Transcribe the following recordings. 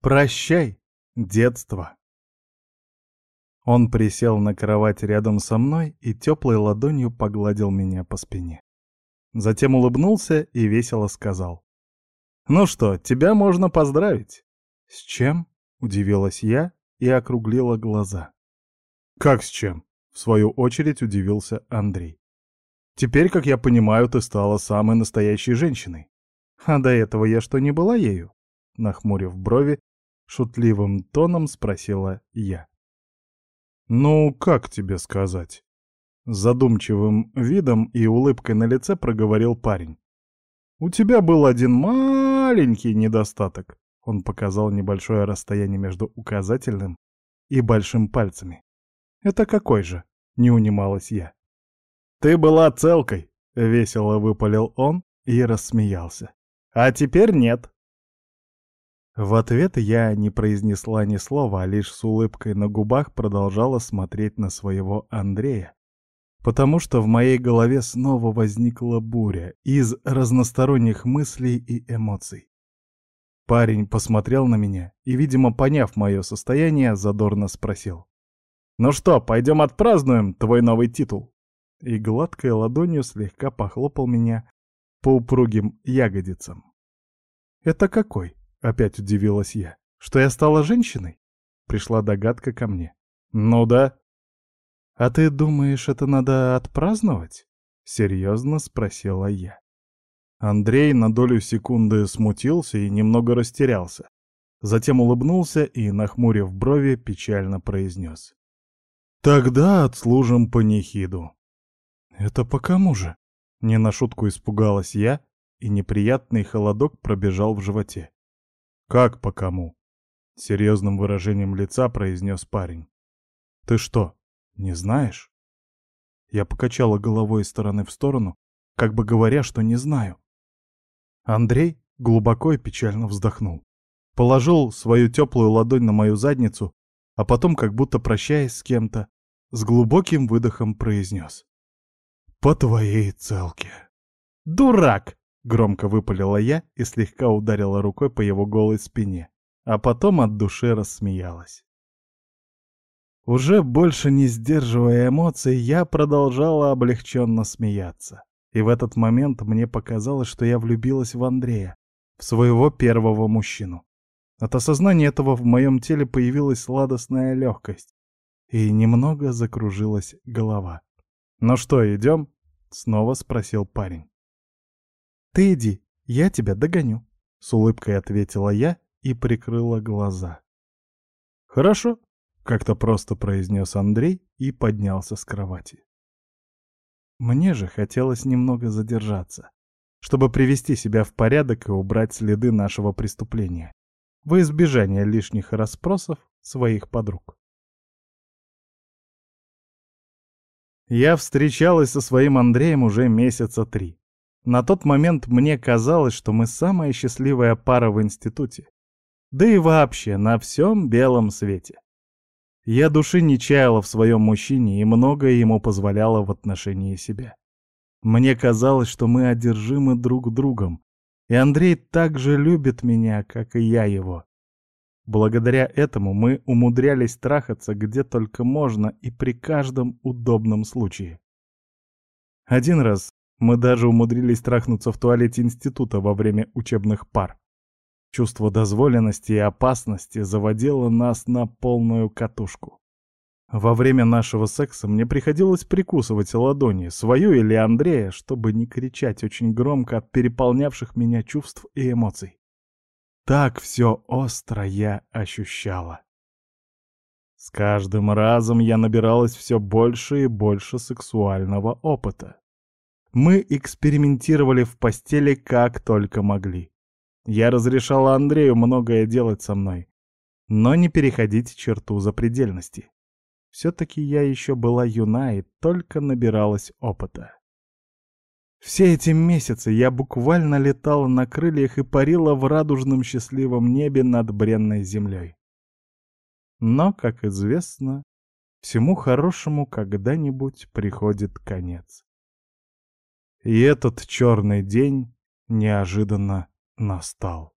Прощай, детство. Он присел на кровать рядом со мной и теплой ладонью погладил меня по спине. Затем улыбнулся и весело сказал. «Ну что, тебя можно поздравить». «С чем?» — удивилась я и округлила глаза. «Как с чем?» — в свою очередь удивился Андрей. «Теперь, как я понимаю, ты стала самой настоящей женщиной. А до этого я что, не была ею?» Нахмурив брови, шутливым тоном спросила я. «Ну, как тебе сказать?» Задумчивым видом и улыбкой на лице проговорил парень. «У тебя был один маленький недостаток». Он показал небольшое расстояние между указательным и большим пальцами. «Это какой же?» — не унималась я. «Ты была целкой», — весело выпалил он и рассмеялся. «А теперь нет». В ответ я не произнесла ни слова, а лишь с улыбкой на губах продолжала смотреть на своего Андрея. Потому что в моей голове снова возникла буря из разносторонних мыслей и эмоций. Парень посмотрел на меня и, видимо, поняв мое состояние, задорно спросил. «Ну что, пойдем отпразднуем твой новый титул?» И гладкой ладонью слегка похлопал меня по упругим ягодицам. «Это какой?» Опять удивилась я. Что я стала женщиной? Пришла догадка ко мне. Ну да. А ты думаешь, это надо отпраздновать? Серьезно спросила я. Андрей на долю секунды смутился и немного растерялся. Затем улыбнулся и, нахмурив брови, печально произнес. «Тогда отслужим панихиду». «Это по кому же?» Не на шутку испугалась я, и неприятный холодок пробежал в животе. «Как по кому?» — серьезным выражением лица произнес парень. «Ты что, не знаешь?» Я покачала головой из стороны в сторону, как бы говоря, что не знаю. Андрей глубоко и печально вздохнул. Положил свою теплую ладонь на мою задницу, а потом, как будто прощаясь с кем-то, с глубоким выдохом произнес. «По твоей целке». «Дурак!» Громко выпалила я и слегка ударила рукой по его голой спине, а потом от души рассмеялась. Уже больше не сдерживая эмоций, я продолжала облегченно смеяться. И в этот момент мне показалось, что я влюбилась в Андрея, в своего первого мужчину. От осознания этого в моем теле появилась сладостная легкость, и немного закружилась голова. «Ну что, идем?» — снова спросил парень. «Ты иди, я тебя догоню», — с улыбкой ответила я и прикрыла глаза. «Хорошо», — как-то просто произнес Андрей и поднялся с кровати. Мне же хотелось немного задержаться, чтобы привести себя в порядок и убрать следы нашего преступления, во избежание лишних расспросов своих подруг. Я встречалась со своим Андреем уже месяца три. На тот момент мне казалось, что мы самая счастливая пара в институте. Да и вообще на всем белом свете. Я души не чаяла в своем мужчине и многое ему позволяла в отношении себя. Мне казалось, что мы одержимы друг другом, и Андрей так же любит меня, как и я его. Благодаря этому мы умудрялись трахаться где только можно и при каждом удобном случае. Один раз мы даже умудрились трахнуться в туалете института во время учебных пар. Чувство дозволенности и опасности заводило нас на полную катушку. Во время нашего секса мне приходилось прикусывать ладони, свою или Андрея, чтобы не кричать очень громко от переполнявших меня чувств и эмоций. Так все остро я ощущала. С каждым разом я набиралась все больше и больше сексуального опыта. Мы экспериментировали в постели как только могли. Я разрешала Андрею многое делать со мной, но не переходить черту запредельности. Все-таки я еще была юна и только набиралась опыта. Все эти месяцы я буквально летала на крыльях и парила в радужном счастливом небе над бренной землей. Но, как известно, всему хорошему когда-нибудь приходит конец. И этот черный день неожиданно настал.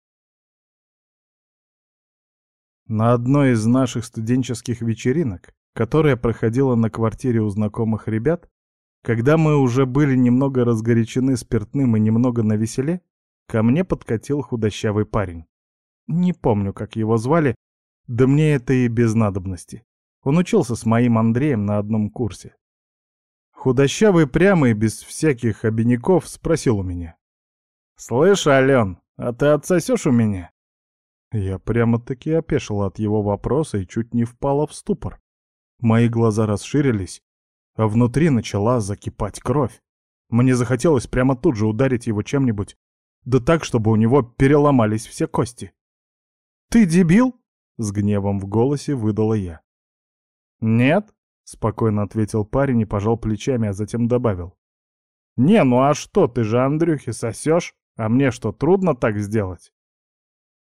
На одной из наших студенческих вечеринок, которая проходила на квартире у знакомых ребят, когда мы уже были немного разгорячены спиртным и немного навеселе, ко мне подкатил худощавый парень. Не помню, как его звали, да мне это и без надобности. Он учился с моим Андреем на одном курсе. Худощавый прямо и без всяких обиняков спросил у меня. «Слышь, Ален, а ты отсосешь у меня?» Я прямо-таки опешила от его вопроса и чуть не впала в ступор. Мои глаза расширились, а внутри начала закипать кровь. Мне захотелось прямо тут же ударить его чем-нибудь, да так, чтобы у него переломались все кости. «Ты дебил?» — с гневом в голосе выдала я. «Нет», — спокойно ответил парень и пожал плечами, а затем добавил. «Не, ну а что, ты же Андрюхи сосешь, а мне что, трудно так сделать?»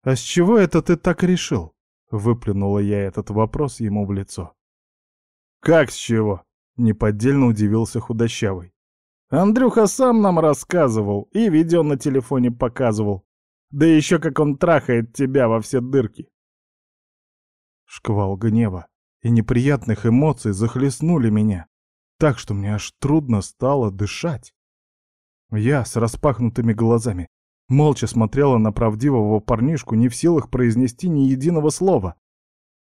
«А с чего это ты так решил?» — выплюнула я этот вопрос ему в лицо. «Как с чего?» — неподдельно удивился худощавый. «Андрюха сам нам рассказывал и видео на телефоне показывал. Да еще как он трахает тебя во все дырки». Шквал гнева и неприятных эмоций захлестнули меня, так что мне аж трудно стало дышать. Я с распахнутыми глазами молча смотрела на правдивого парнишку, не в силах произнести ни единого слова.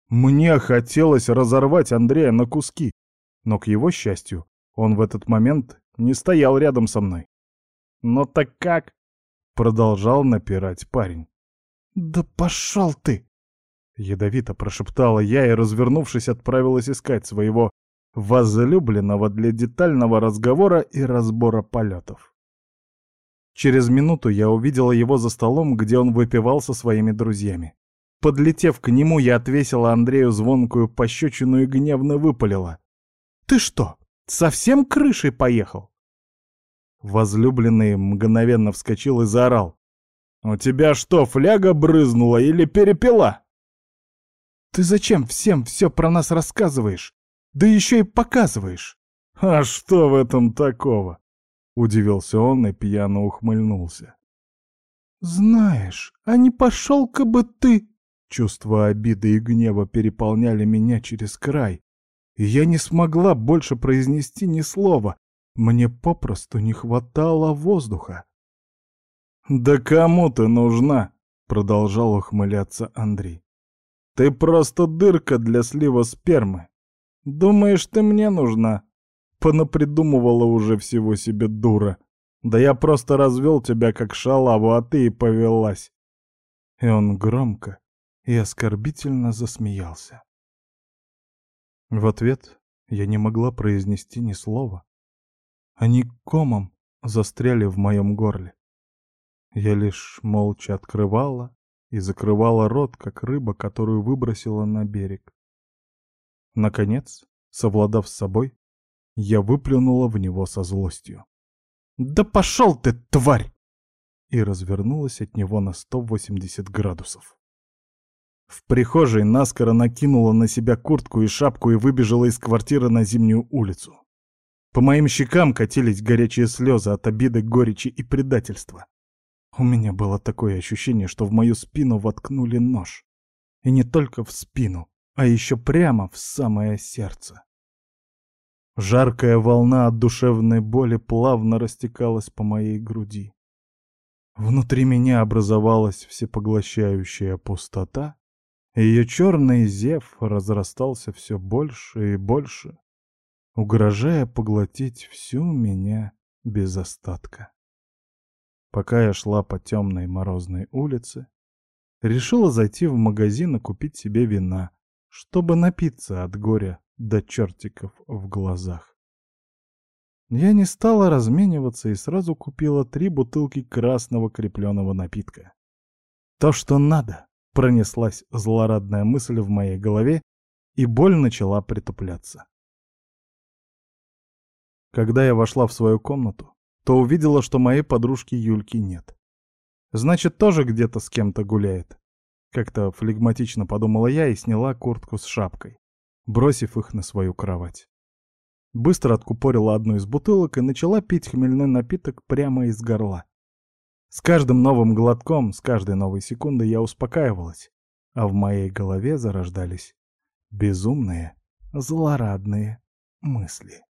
Мне хотелось разорвать Андрея на куски, но, к его счастью, он в этот момент не стоял рядом со мной. «Но так как?» — продолжал напирать парень. «Да пошел ты!» Ядовито прошептала я и, развернувшись, отправилась искать своего возлюбленного для детального разговора и разбора полетов. Через минуту я увидела его за столом, где он выпивал со своими друзьями. Подлетев к нему, я отвесила Андрею звонкую пощечину и гневно выпалила. «Ты что, совсем крышей поехал?» Возлюбленный мгновенно вскочил и заорал. «У тебя что, фляга брызнула или перепела?» «Ты зачем всем все про нас рассказываешь? Да еще и показываешь!» «А что в этом такого?» — удивился он и пьяно ухмыльнулся. «Знаешь, а не пошел-ка бы ты...» Чувства обиды и гнева переполняли меня через край, и я не смогла больше произнести ни слова. Мне попросту не хватало воздуха. «Да кому ты нужна?» — продолжал ухмыляться Андрей. «Ты просто дырка для слива спермы. Думаешь, ты мне нужна?» Понапридумывала уже всего себе дура. Да я просто развел тебя как шалаву, а ты и повелась. И он громко и оскорбительно засмеялся. В ответ я не могла произнести ни слова. Они комом застряли в моем горле. Я лишь молча открывала и закрывала рот, как рыба, которую выбросила на берег. Наконец, совладав с собой, я выплюнула в него со злостью. «Да пошел ты, тварь!» и развернулась от него на 180 градусов. В прихожей наскоро накинула на себя куртку и шапку и выбежала из квартиры на зимнюю улицу. По моим щекам катились горячие слезы от обиды, горечи и предательства. У меня было такое ощущение, что в мою спину воткнули нож. И не только в спину, а еще прямо в самое сердце. Жаркая волна от душевной боли плавно растекалась по моей груди. Внутри меня образовалась всепоглощающая пустота, и ее черный зев разрастался все больше и больше, угрожая поглотить всю меня без остатка. Пока я шла по темной морозной улице, решила зайти в магазин и купить себе вина, чтобы напиться от горя до чертиков в глазах. Я не стала размениваться и сразу купила три бутылки красного крепленого напитка. То, что надо, пронеслась злорадная мысль в моей голове, и боль начала притупляться. Когда я вошла в свою комнату, то увидела, что моей подружки Юльки нет. Значит, тоже где-то с кем-то гуляет. Как-то флегматично подумала я и сняла куртку с шапкой бросив их на свою кровать. Быстро откупорила одну из бутылок и начала пить хмельной напиток прямо из горла. С каждым новым глотком, с каждой новой секундой я успокаивалась. а в моей голове зарождались безумные, злорадные мысли.